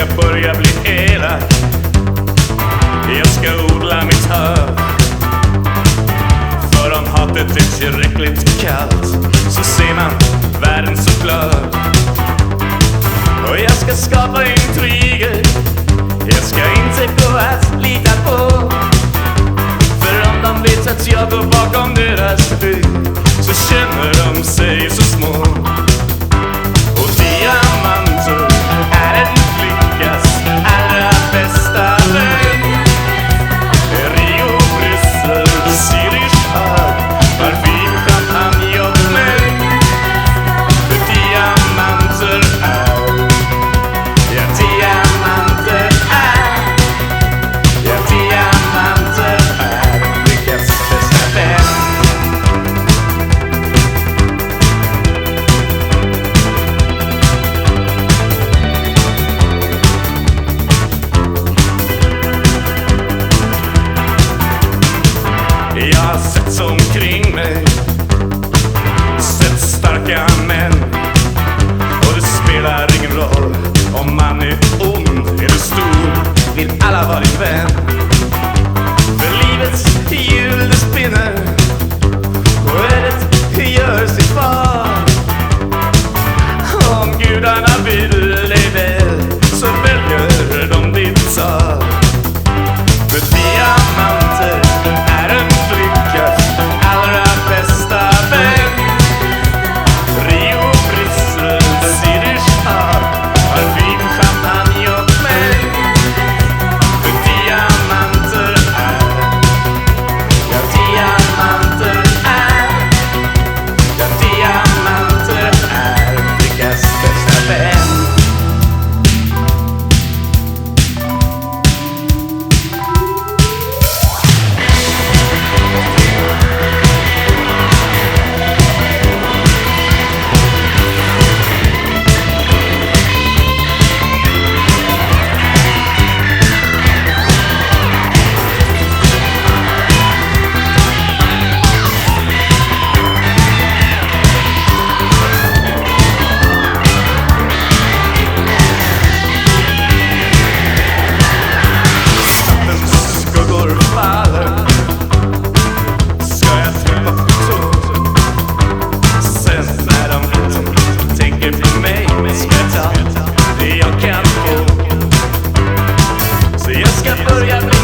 ska börja bli elak Jag ska odla mitt hö För om hatet är tillräckligt kallt så ser man världen så glöd Och jag ska skapa intriger. Jag ska inte gå att lita på. För om de vet att jag går bakom deras rygg så känner de sig jag sett omkring mig. Sett starka män och det spelar Burger.